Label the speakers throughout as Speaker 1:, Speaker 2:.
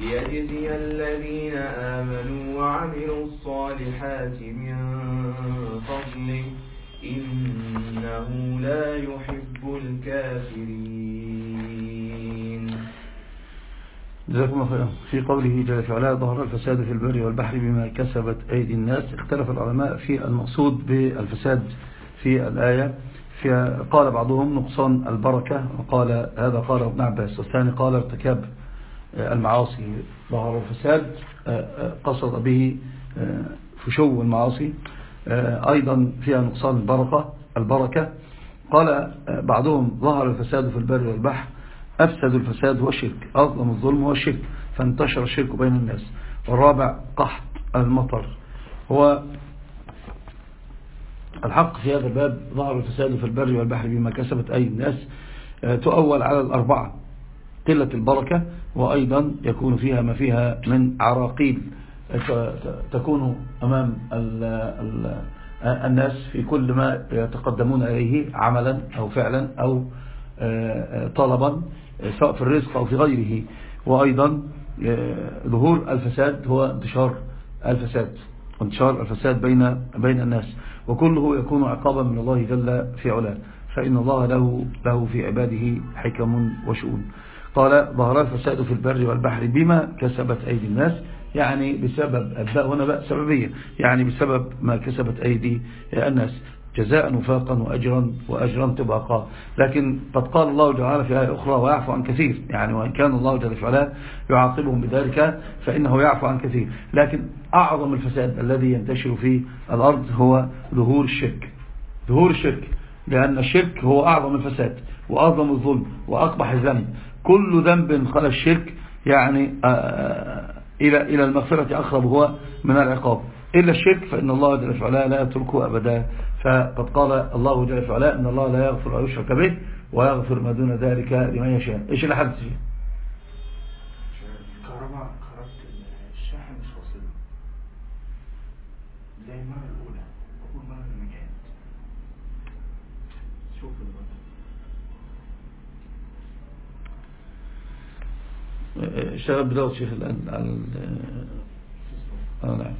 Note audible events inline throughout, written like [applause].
Speaker 1: ليجزي الذين آمنوا وعملوا الصالحات من فضله إنه لا يحب الكافرين.
Speaker 2: جزاكم الله خيرا. في قوله جل وعلا ظهر الفساد في البر والبحر بما كسبت أيدي الناس. اختلف العلماء في المقصود بالفساد في الآية. في قال بعضهم نقصان البركة وقال هذا قال ابن عباس. والثاني قال ارتكاب المعاصي ظهر الفساد قصد به فشو المعاصي. أيضا فيها نقصان البركة البركة. قال بعضهم ظهر الفساد في البر والبحر أفسد الفساد هو الشرك أظلم الظلم هو الشرك فانتشر الشرك بين الناس. والرابع قحط المطر. هو الحق في هذا الباب ظهر الفساد في البر والبحر بما كسبت أي الناس. تؤول على الأربعة قلة البركة. وأيضا يكون فيها ما فيها من عراقيل. تكون أمام ال ال الناس في كل ما يتقدمون إليه عملا أو فعلا أو طلبا سواء في الرزق أو في غيره. وأيضا ظهور الفساد هو انتشار الفساد انتشار الفساد بين بين الناس. وكله يكون عقابا من الله جل في علاه. فإن الله له له في عباده حكم وشؤون. قال ظهر الفساد في البر والبحر بما كسبت أيدي الناس يعني بسبب الباء هنا باء سببية يعني بسبب ما كسبت أيدي الناس جزاء وفاقا وأجرا وأجرا طبقا لكن قد قال الله تعالى في آية أخرى ويعفو عن كثير يعني وإن كان الله جل وعلا يعاقبهم بذلك فإنه يعفو عن كثير. لكن أعظم الفساد الذي ينتشر في الأرض هو ظهور الشرك. ظهور الشرك لأن الشرك هو أعظم الفساد وأعظم الظلم وأقبح الذنب. كل ذنب خلى الشرك يعني إلى إلى المغفرة أقرب هو من العقاب. إلا الشرك فإن الله جل وعلا لا يتركه أبدا. فقد قال الله جل وعلا إن الله لا يغفر أن يشرك به ويغفر ما دون ذلك لمن يشاء. إيش اللي حدث فيه اشتغل بداوة شيخ الآن على ال آه نعم.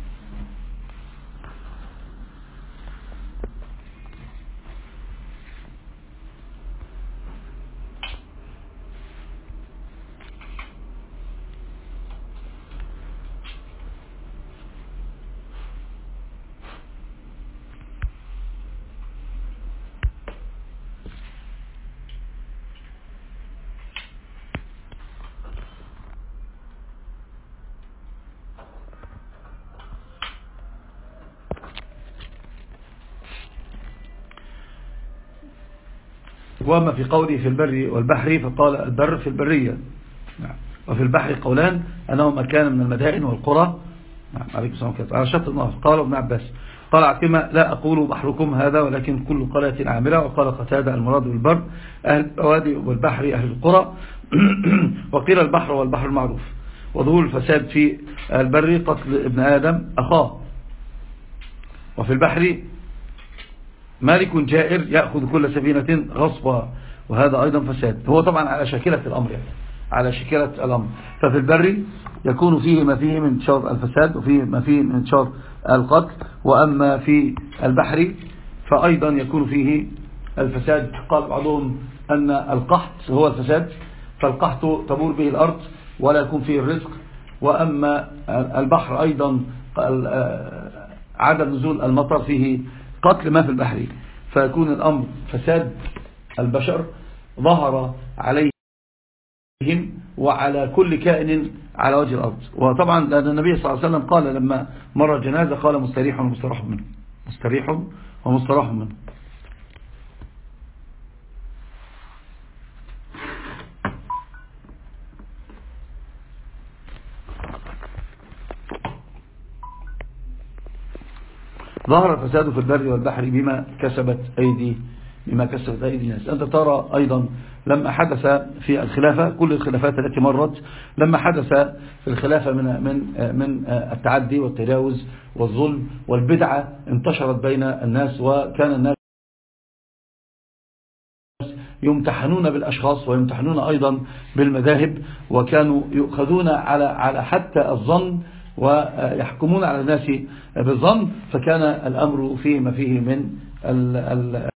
Speaker 2: وأما في قوله في البر والبحر فقال البر في البرية. نعم. وفي البحر قولان أنه مكان من المدائن والقرى. نعم عليكم السلام على شط النهر قال ابن عباس. قال عكما لا أقول بحركم هذا ولكن كل قرية عاملة. وقال قتادة المراد بالبر أهل البوادي والبحر أهل القرى. [clears throat] وقيل البحر والبحر المعروف. وظهور الفساد في البر قتل ابن آدم أخاه. وفي البحر مالك جائر يأخذ كل سفينة غصبا وهذا أيضا فساد. هو طبعا على شكلة الأمر يعني على شكلة الأمر. ففي البر يكون فيه ما فيه من انتشار الفساد وفيه ما فيه من انتشار القتل. وأما في البحر فأيضا يكون فيه الفساد. قال بعضهم أن القحط هو الفساد. فالقحط تمور به الأرض ولا يكون فيه الرزق. وأما البحر أيضا عدم نزول المطر فيه قتل ما في البحر فيكون الأمر فساد البشر ظهر عليهم وعلى كل كائن على وجه الأرض. وطبعا لأن النبي صلى الله عليه وسلم قال لما مر الجنازة قال مستريح ومستراح منه. مستريح ومستراح منه. ظهر الفساد في البر والبحر بما كسبت أيدي بما كسبت أيدي الناس. أنت ترى أيضا لما حدث في الخلافة كل الخلافات التي مرت لما حدث في الخلافة من من من التعدي والتجاوز والظلم والبدعة انتشرت بين الناس وكان الناس يمتحنون بالأشخاص ويمتحنون أيضا بالمذاهب وكانوا يؤخذون على على حتى الظن ويحكمون على الناس بالظن فكان الأمر فيه ما فيه من ال ال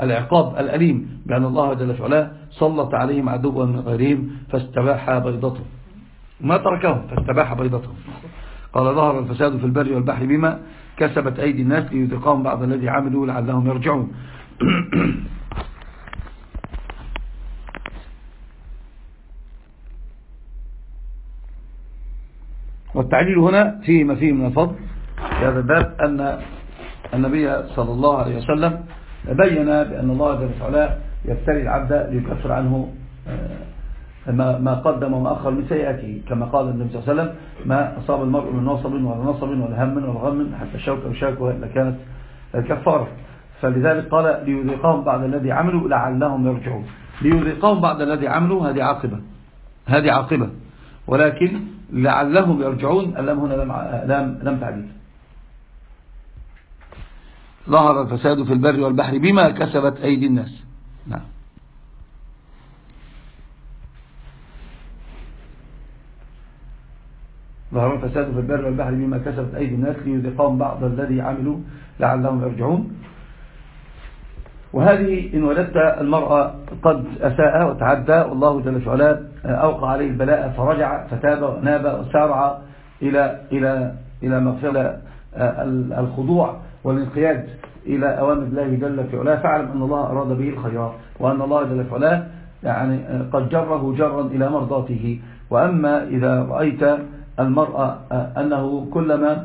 Speaker 2: العقاب الأليم بأن الله جل وعلا سلط عليهم عدوا من غيرهم فاستباح بيضته. ما تركهم فاستباح بيضته. قال ظهر الفساد في البر والبحر بما كسبت أيدي الناس ليذيقهم بعض الذي عملوا لعلهم يرجعون. [clears throat] والتعليل هنا فيه ما فيه من الفضل في هذا الباب أن النبي صلى الله عليه وسلم بين بأن الله جل وعلا يبتلي العبد ليكفر عنه ما قدم وما أخر من سيئاته. كما قال النبي صلى الله عليه وسلم ما أصاب المرء من نصب ولا نصب ولا هم ولا غم حتى الشوك أو شاكوة إلا كانت كفارة فلذلك قال ليذيقهم بعد الذي عملوا لعلهم يرجعون. ليذيقهم بعد الذي عملوا هذه عاقبة هذه عاقبة. ولكن لعلهم يرجعون اللام هنا لم, لم تعديل ظهر الفساد في البر والبحر بما كسبت أيدي الناس. نعم. ظهر الفساد في البر والبحر بما كسبت أيدي الناس ليذيقهم بعض الذي عملوا لعلهم يرجعون. وهذه إن ولدت المرأة قد أساء وتعدى والله جل وعلا أوقع عليه البلاء فرجع فتاب وناب وسارع إلى إلى إلى مغفرة الخضوع والانقياد إلى أوامر الله جل في علاه. فاعلم أن الله أراد به الخيرات وأن الله جل في علاه يعني قد جره جرا إلى مرضاته. وأما إذا رأيت المرأة أنه كلما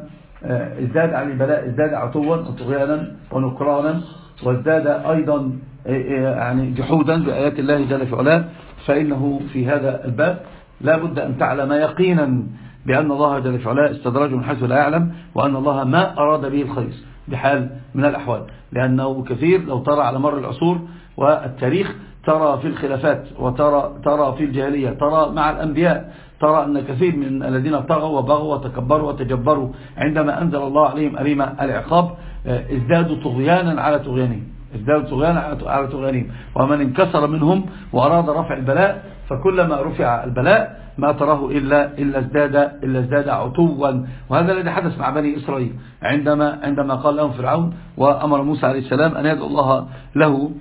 Speaker 2: ازداد عن البلاء ازداد عتوا وطغيانا ونكرانا وازداد أيضا يعني جحودا بآيات الله جل في علاه فإنه في هذا الباب لا بد أن تعلم يقينا بأن الله جل في علاه استدرجه من حيث لا يعلم وأن الله ما أراد به الخير بحال من الأحوال. لأنه كثير لو ترى على مر العصور والتاريخ ترى في الخلافات وترى ترى في الجاهلية ترى مع الأنبياء ترى أن كثير من الذين طغوا وبغوا وتكبروا وتجبروا عندما أنزل الله عليهم أليم العقاب. ازدادوا طغيانا على طغيانهم. ازدادوا طغيانا على طغيانهم. ومن انكسر منهم وأراد رفع البلاء فكلما رفع البلاء ما تراه إلا, إلا, ازداد إلا ازداد عتوا. وهذا الذي حدث مع بني إسرائيل. عندما, عندما قال لهم فرعون وأمر موسى عليه السلام أن يدعو الله له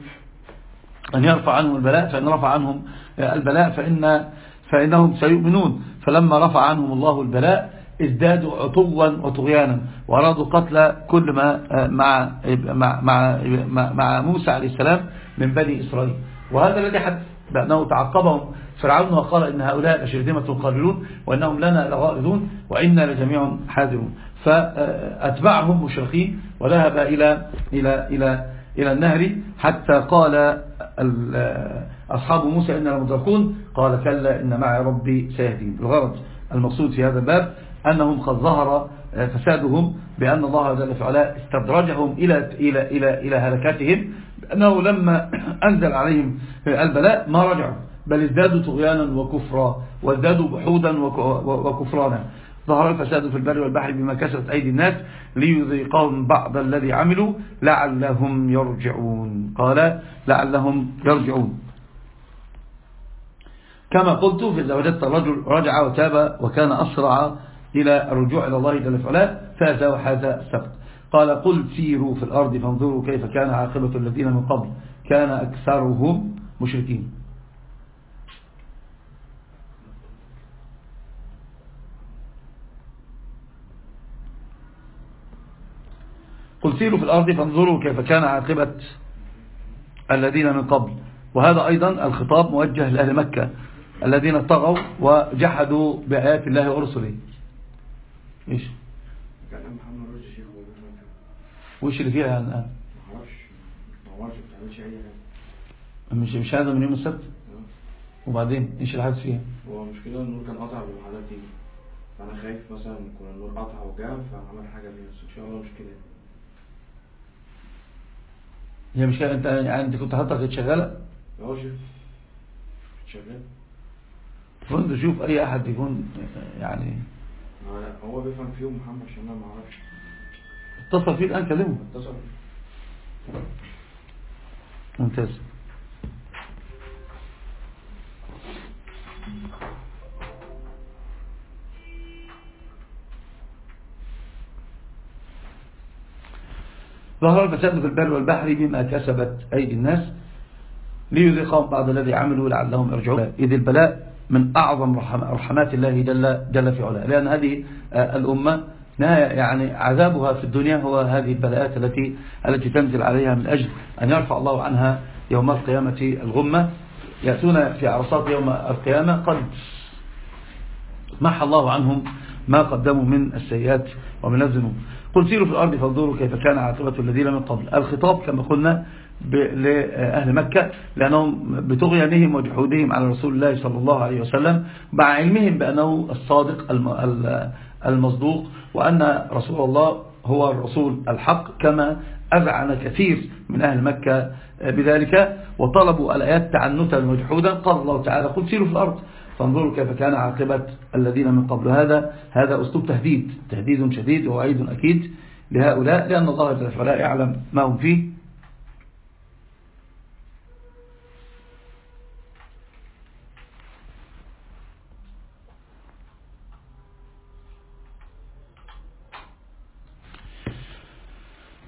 Speaker 2: أن يرفع عنهم البلاء فإن رفع عنهم البلاء فإن فإنهم سيؤمنون. فلما رفع عنهم الله البلاء ازدادوا عطوا وطغيانا وأرادوا قتل كل ما مع, مع, مع, مع موسى عليه السلام من بني إسرائيل. وهذا الذي حدث بأنه تعقبهم فرعون وقال إن هؤلاء لشرذمة قليلون وإنهم لنا لغائظون وإنا لجميع حاذرون. فأتبعهم مشرقين وذهب إلى, إلى, إلى, إلى النهر حتى قال أصحاب موسى إننا مدركون قال كلا إن معي ربي سيهدين. الغرض المقصود في هذا الباب أنهم قد ظهر فسادهم بأن الله جل وعلا استدرجهم إلى, إلى, إلى, إلى هلكاتهم أنه لما [clears throat] أنزل عليهم البلاء ما رجعوا بل ازدادوا طغيانا وكفرا وازدادوا بحودا وكفرانا. ظهر الفساد في البر والبحر بما كسرت أيدي الناس ليذيقهم بعض الذي عملوا لعلهم يرجعون. قال لعلهم يرجعون. كما قلت في وجدت الرجل رجع وتاب وكان أسرع إلى الرجوع إلى الله جل وعلا فهذا وهذا السبت قال قل سيروا في الأرض فانظروا كيف كان عاقبة الذين من قبل. كان أكثرهم مشركين. قل سيروا في الأرض فانظروا كيف كان عاقبة الذين من قبل. وهذا أيضا الخطاب موجه لأهل مكة الذين طغوا وجحدوا بآيات الله ورسله. إيش؟
Speaker 3: كلام محمد رشدي شيخ
Speaker 2: اللي فيها الآن؟
Speaker 3: ما أعرفش ما أعرفش ما بتعملش أي حاجة.
Speaker 2: مش مش هذا من يوم السبت؟
Speaker 3: آه.
Speaker 2: وبعدين إيش الحدث فيها؟
Speaker 3: هو المشكلة النور كان قطع بالحالات دي. فأنا خايف مثلا يكون النور قطع وجاب فعمل حاجة فيها بس ان شاء الله مش كده
Speaker 2: هي مش كده أنت يعني أنت كنت حاطط كانت شغالة؟
Speaker 3: آه شيخ شغال
Speaker 2: كنت شوف أي أحد يكون يعني
Speaker 3: هو بيفهم فيهم محمد عشان أنا ما أعرفش.
Speaker 2: اتصل فيه الآن كلمه.
Speaker 3: اتصل
Speaker 2: ممتاز. ظهر الفساد في البر والبحر بما كسبت أيدي الناس ليذيقهم بعض الذي عملوا لعلهم يرجعون. إذ البلاء من أعظم رحم- رحمات الله جل, جل في علاه. لأن هذه آه، الأمة يعني عذابها في الدنيا هو هذه البلاءات التي التي تنزل عليها من أجل أن يرفع الله عنها يوم القيامة الغمة. يأتون في عرصات يوم القيامة قد محى الله عنهم ما قدموا من السيئات ومن الذنوب. قل سيروا في الأرض فانظروا كيف كان عاقبة الذين من قبل. الخطاب كما قلنا لأهل مكة لأنهم بطغيانهم وجحودهم على رسول الله صلى الله عليه وسلم مع علمهم بأنه الصادق الم- ال- المصدوق وأن رسول الله هو الرسول الحق كما أذعن كثير من أهل مكة بذلك وطلبوا الآيات تعنتا وجحودا. قال الله تعالى قل سيروا في الأرض فانظروا كيف كان عاقبة الذين من قبل. هذا هذا أسلوب تهديد تهديد شديد ووعيد أكيد لهؤلاء لأن الله جل وعلا يعلم ما هم فيه.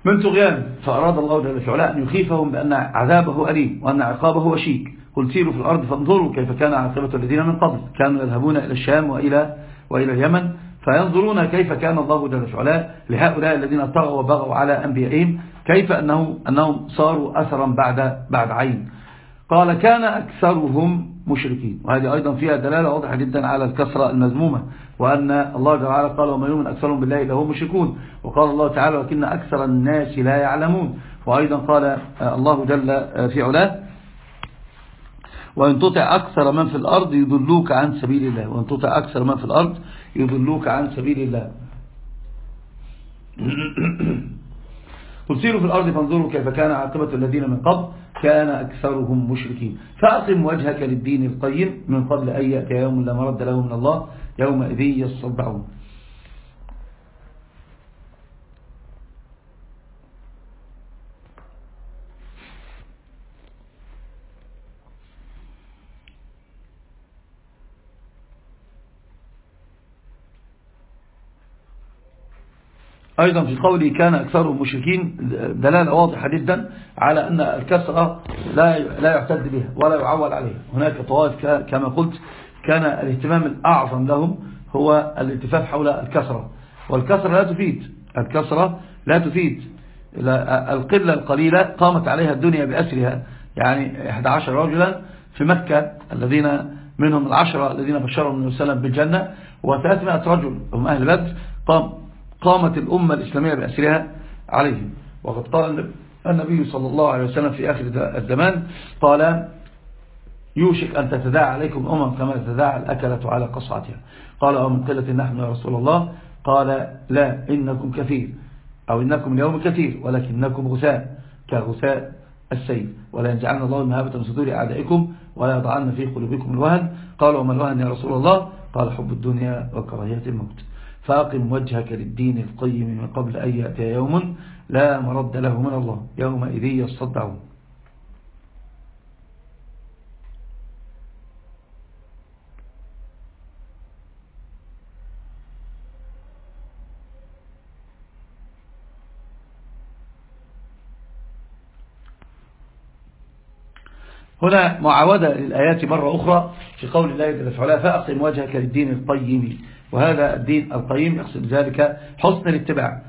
Speaker 2: من طغيان فأراد الله جل وعلا أن يخيفهم بأن عذابه أليم وأن عقابه وشيك. قل سيروا في الأرض فانظروا كيف كان عاقبة الذين من قبل. كانوا يذهبون إلى الشام وإلى, وإلى اليمن فينظرون كيف كان الله جل وعلا لهؤلاء الذين طغوا وبغوا على أنبيائهم كيف أنه أنهم صاروا أثرا بعد, بعد عين. قال كان أكثرهم مشركين. وهذه أيضا فيها دلالة واضحة جدا على الكسرة المذمومة. وأن الله جل وعلا قال وما يؤمن أكثرهم بالله إلا هم مشركون. وقال الله تعالى ولكن أكثر الناس لا يعلمون. وأيضا قال الله جل في علاه وإن تطع أكثر من في الأرض يضلوك عن سبيل الله. وإن تطع أكثر من في الأرض يضلوك عن سبيل الله. [clears throat] قل سيروا في الأرض فانظروا كيف كان عاقبة الذين من قبل. كان أكثرهم مشركين. فأقم وجهك للدين القيم من قبل أن يأتي يوم لا مرد له من الله. يومئذ يصدعون أيضا في قوله كان أكثرهم مشركين دلالة واضحة جدا على أن الكسرة لا لا يعتد بها ولا يعول عليها. هناك طوائف كما قلت كان الاهتمام الأعظم لهم هو الالتفاف حول الكسرة. والكسرة لا تفيد. الكسرة لا تفيد. القلة القليلة قامت عليها الدنيا بأسرها. يعني 11 رجلا في مكة الذين منهم العشرة الذين الله عليه وسلم بالجنة و300 رجل هم أهل بدر قام قامت الأمة الإسلامية بأسرها عليهم. وقد قال النبي صلى الله عليه وسلم في آخر الزمان قال يوشك أن تتداعى عليكم أمم كما تتداعى الأكلة على قصعتها. قال ومن قلة نحن يا رسول الله. قال لا إنكم كثير. أو إنكم اليوم كثير ولكنكم غثاء كغثاء السيل. ولا ينزعن الله المهابة من صدور أعدائكم ولا يضعن في قلوبكم الوهن. قال وما الوهن يا رسول الله؟ قال حب الدنيا وكراهية الموت. فأقم وجهك للدين القيم من قبل أن يأتي يوم لا مرد له من الله. يومئذ يصدعون. هنا معاودة للآيات مرة أخرى في قول الله جل وعلا فأقم وجهك للدين القيم. وهذا الدين القيم يقصد ذلك حسن الاتباع.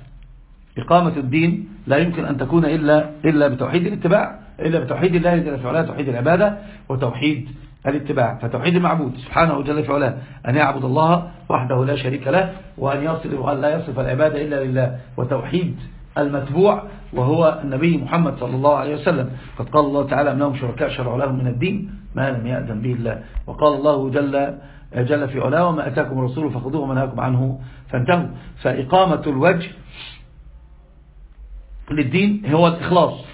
Speaker 2: إقامة الدين لا يمكن أن تكون إلا, إلا بتوحيد الاتباع إلا بتوحيد الله جل في علاه توحيد العبادة وتوحيد الاتباع. فتوحيد المعبود سبحانه جل أن يعبد الله وحده لا شريك له وأن يصل وأن لا يصف العبادة إلا لله. وتوحيد المتبوع وهو النبي محمد صلى الله عليه وسلم. قد قال الله تعالى أنهم شركاء شرعوا لهم من الدين؟ ما لم يأذن به الله. وقال الله جل جل في علاه وما أتاكم الرسول فخذوه وما عنه فانتهوا. فإقامة الوجه للدين هو الإخلاص.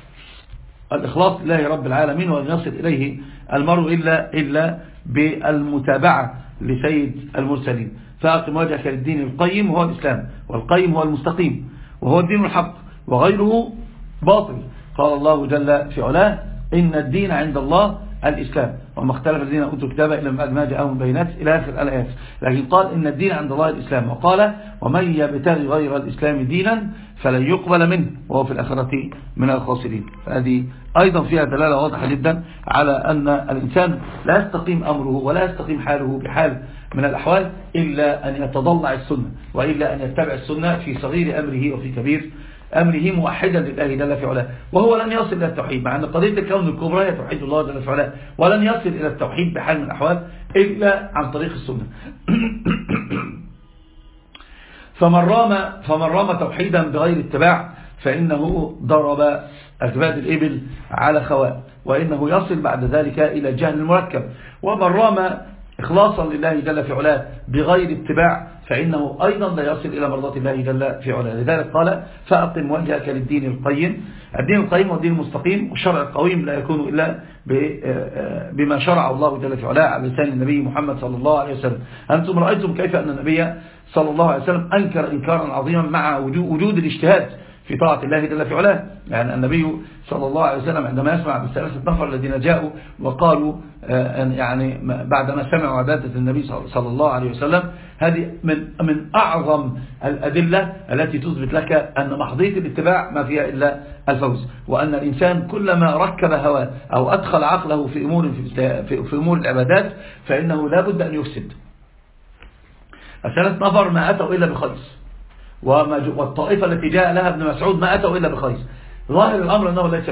Speaker 2: الإخلاص لله رب العالمين وأن يصل إليه المرء إلا, إلا بالمتابعة لسيد المرسلين. فأقم وجهك للدين القيم هو الإسلام. والقيم هو المستقيم. وهو الدين الحق وغيره باطل. قال الله جل في علاه إن الدين عند الله الإسلام. وما اختلف الذين أوتوا الكتاب إلا ما جاءهم بينات إلى آخر الآيات. لكن قال إن الدين عند الله الإسلام. وقال ومن يبتغي غير الإسلام دينا فلن يقبل منه وهو في الآخرة من الخاسرين. فهذه أيضا فيها دلالة واضحة جدا على أن الإنسان لا يستقيم أمره ولا يستقيم حاله بحال من الأحوال إلا أن يتضلع السنة وإلا أن يتبع السنة في صغير أمره وفي كبير أمره موحدا لله جل في علاه. وهو لن يصل إلى التوحيد مع أن قضية الكون الكبرى هي توحيد الله جل في علاه. ولن يصل إلى التوحيد بحال من الأحوال إلا عن طريق السنة. [coughs] فمن رام, فمن رام توحيدا بغير اتباع فإنه ضرب أكباد الإبل على خواء وإنه يصل بعد ذلك إلى الجهل المركب ومن رام إخلاصا لله جل في علاه بغير اتباع فإنه أيضا لا يصل إلى مرضات الله جل في علاه. لذلك قال فأقم وجهك للدين القيم. الدين القيم والدين المستقيم والشرع القويم لا يكون إلا بما شرع الله جل في علاه على لسان النبي محمد صلى الله عليه وسلم. أنتم رأيتم كيف أن النبي صلى الله عليه وسلم أنكر إنكارا عظيما مع وجود الاجتهاد في طاعة الله جل في علاه. يعني النبي صلى الله عليه وسلم عندما يسمع بالثلاثة نفر الذين جاءوا وقالوا يعني بعدما سمعوا عبادة النبي صلى الله عليه وسلم هذه من من أعظم الأدلة التي تثبت لك أن محضية الاتباع ما فيها إلا الفوز وأن الإنسان كلما ركب هواه أو أدخل عقله في أمور, في, في أمور العبادات فإنه لا بد أن يفسد. الثلاث نفر ما أتوا إلا بخيص والطائفة التي جاء لها ابن مسعود ما أتوا إلا بخيص ظاهر الأمر أنه ليس,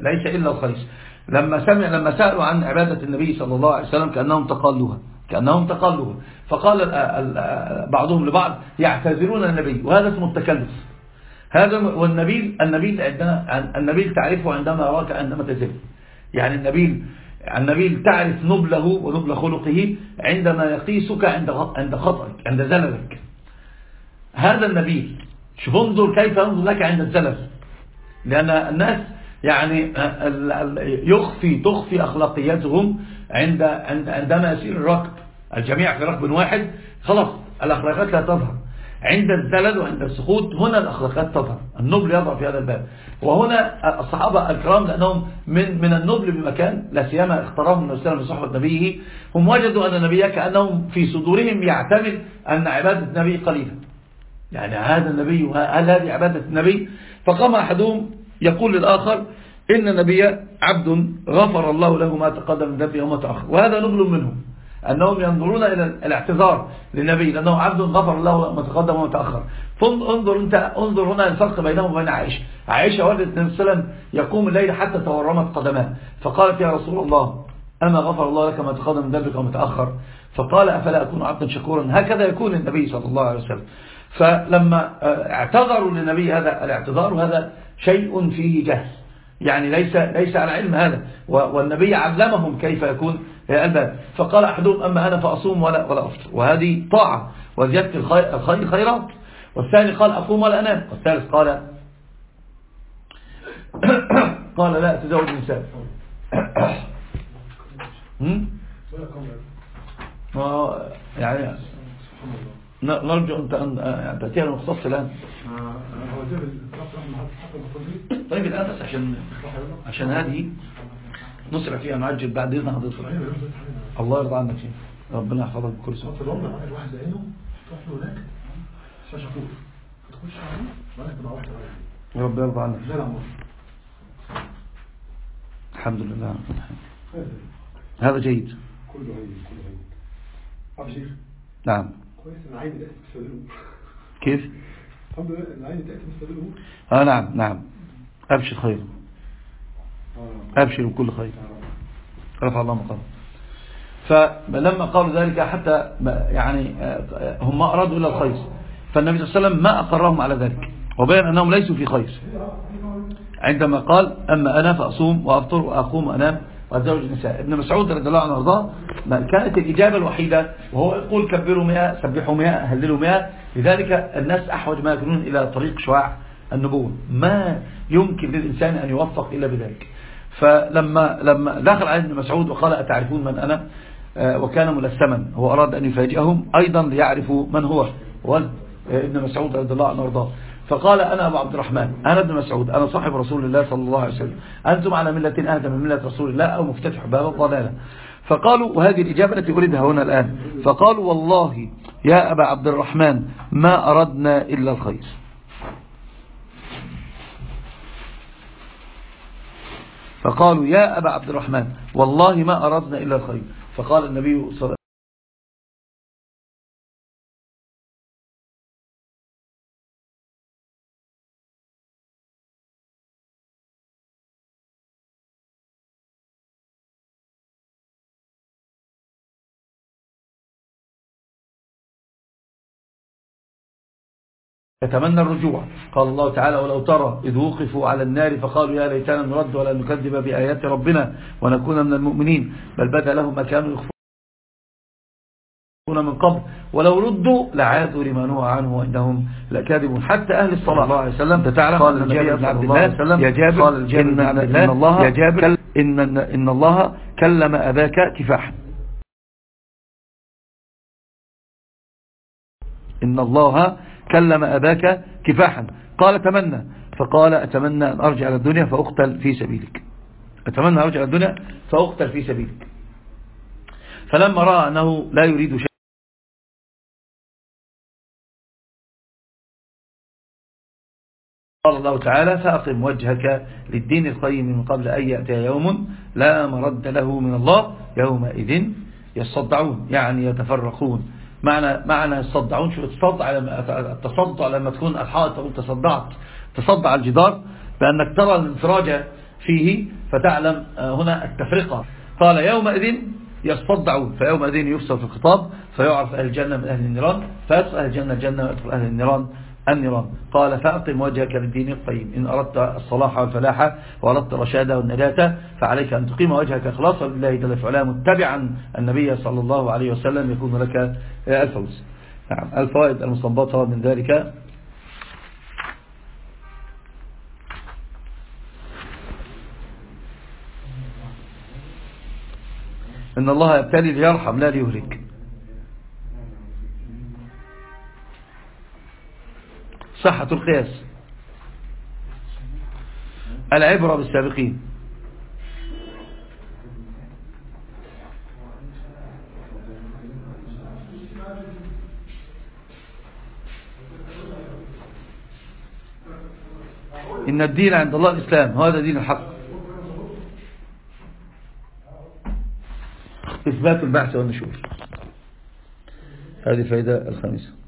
Speaker 2: ليس إلا الخيص لما سمع لما سألوا عن عبادة النبي صلى الله عليه وسلم كأنهم تقالوها كأنهم تقالوها فقال بعضهم لبعض يعتذرون النبي. وهذا اسمه التكلف. هذا والنبيل النبيل عندنا النبيل تعرفه عندما يراك عندما تزل. يعني النبيل النبيل تعرف نبله ونبل خلقه عندما يقيسك عند عند خطأك عند زللك. هذا النبيل شوف انظر كيف ينظر لك عند الزلل لأن الناس يعني يخفي تخفي أخلاقياتهم عند عندما يسير الركب. الجميع في ركب واحد خلاص الأخلاقات لا تظهر. عند الزلل وعند السقوط هنا الأخلاقات تظهر. النبل يظهر في هذا الباب. وهنا الصحابة الكرام لأنهم من من النبل بمكان لا سيما اختارهم النبي صلى صحبة نبيه هم وجدوا أن النبي كأنهم في صدورهم يعتمد أن عبادة النبي قليلة. يعني هذا النبي هل هذه عبادة النبي. فقام أحدهم يقول للآخر إن النبي عبد غفر الله له ما تقدم من ذنبه وما تأخر. وهذا نبل منهم أنهم ينظرون إلى الاعتذار للنبي لأنه عبد غفر الله ما تقدم وما تأخر. فانظر أنت انظر هنا الفرق بينهم وبين عائشة. عائشة ولدت النبي صلى الله عليه وسلم يقوم الليل حتى تورمت قدماه. فقالت يا رسول الله أما غفر الله لك ما تقدم من ذنبك وما تأخر؟ فقال أفلا أكون عبدا شكورا؟ هكذا يكون النبي صلى الله عليه وسلم. فلما اعتذروا للنبي هذا الاعتذار هذا شيء فيه جهل. يعني ليس ليس على علم هذا. والنبي علمهم كيف يكون الباب. فقال أحدهم أما أنا فأصوم ولا ولا أفطر. وهذه طاعة وزيادة الخير خيرات. والثاني قال أقوم ولا أنام. والثالث قال [coughs] قال لا أتزوج النساء. [coughs] يعني نرجو أن تأتينا المختص الآن. طيب الآن بس عشان عشان هذه نسرع فيها نعجل بعد إذن حضرتك. الله يرضى عنك. ربنا يحفظك بكل سنة
Speaker 4: الواحد زينه تروح له هناك. شاشفور تخش عليه بعدين تبقى واحدة
Speaker 2: رب يرضى عنك. الحمد لله هذا جيد.
Speaker 4: كله هيد كله عبد الشيخ
Speaker 2: نعم.
Speaker 4: كويس
Speaker 2: كيف؟
Speaker 4: الحمد لله
Speaker 2: آه نعم نعم. أبشر خير.
Speaker 3: آه.
Speaker 2: أبشر بكل خير. رفع الله مقام فلما قالوا ذلك حتى يعني آه، هم ما أرادوا إلا الخير. فالنبي صلى الله عليه وسلم ما أقرهم على ذلك. وبين أنهم ليسوا في خير. عندما قال أما أنا فأصوم وأفطر وأقوم وأنام وأتزوج النساء. ابن مسعود رضي الله عنه وارضاه كانت الإجابة الوحيدة وهو يقول كبروا مئة سبحوا مئة هللوا مئة. لذلك الناس أحوج ما يكونون إلى طريق شعاع النبوة. ما يمكن للإنسان أن يوفق إلا بذلك. فلما لما دخل عليه ابن مسعود وقال أتعرفون من أنا؟ آه، وكان ملثما. هو أراد أن يفاجئهم أيضا ليعرفوا من هو. هو ابن مسعود رضي الله عنه وارضاه. فقال أنا أبو عبد الرحمن أنا ابن مسعود أنا صاحب رسول الله صلى الله عليه وسلم. أنتم على ملة أهدى من ملة رسول الله أو مفتتح باب الضلالة. فقالوا وهذه الإجابة التي أريدها هنا الآن. فقالوا والله يا أبا عبد الرحمن ما أردنا إلا الخير. فقالوا يا أبا عبد الرحمن والله ما أردنا إلا الخير. فقال النبي صلى الله عليه يتمنى الرجوع. قال الله تعالى ولو ترى إذ وقفوا على النار فقالوا يا ليتنا نرد ولا نكذب بآيات ربنا ونكون من المؤمنين بل بدا لهم ما كانوا يخفون من قبل. ولو ردوا لعادوا لما نهى عنه وإنهم لكاذبون. حتى أهل الصلاة. الله عليه وسلم. تعالى قال النبي صلى الله عليه وسلم يا جابر قال إن, إن الله يا جابر إن, إن الله كلم أباك كفاحا. إن الله كلم أباك كفاحا. قال تمنى فقال أتمنى أن أرجع إلى الدنيا فأقتل في سبيلك. أتمنى أن أرجع إلى الدنيا فأقتل في سبيلك. فلما رأى أنه لا يريد شيء قال الله تعالى فأقم وجهك للدين القيم من قبل أن يأتي يوم لا مرد له من الله يومئذ يصدعون يعني يتفرقون. معنى معنى يصدعون شو تصدع لما التصدع لما تكون الحائط تقول تصدعت تصدع الجدار بأنك ترى الانفراج فيه فتعلم هنا التفرقة. قال يومئذ يصدعون فيومئذ يفصل في الخطاب فيعرف أهل الجنة من أهل النيران فيدخل أهل الجنة الجنة ويدخل أهل النيران. النيران قال فأقم وجهك للدين القيم. إن أردت الصلاح والفلاح وأردت الرشادة والنجاة فعليك أن تقيم وجهك إخلاصا لله جل وعلا متبعا النبي صلى الله عليه وسلم. يكون لك الفوز. نعم. الفوائد المستنبطة من ذلك. إن الله يبتلي ليرحم لا ليهلك. صحة القياس. العبرة بالسابقين. إن الدين عند الله الإسلام هذا دين الحق. إثبات البحث والنشور. هذه الفائدة الخامسة.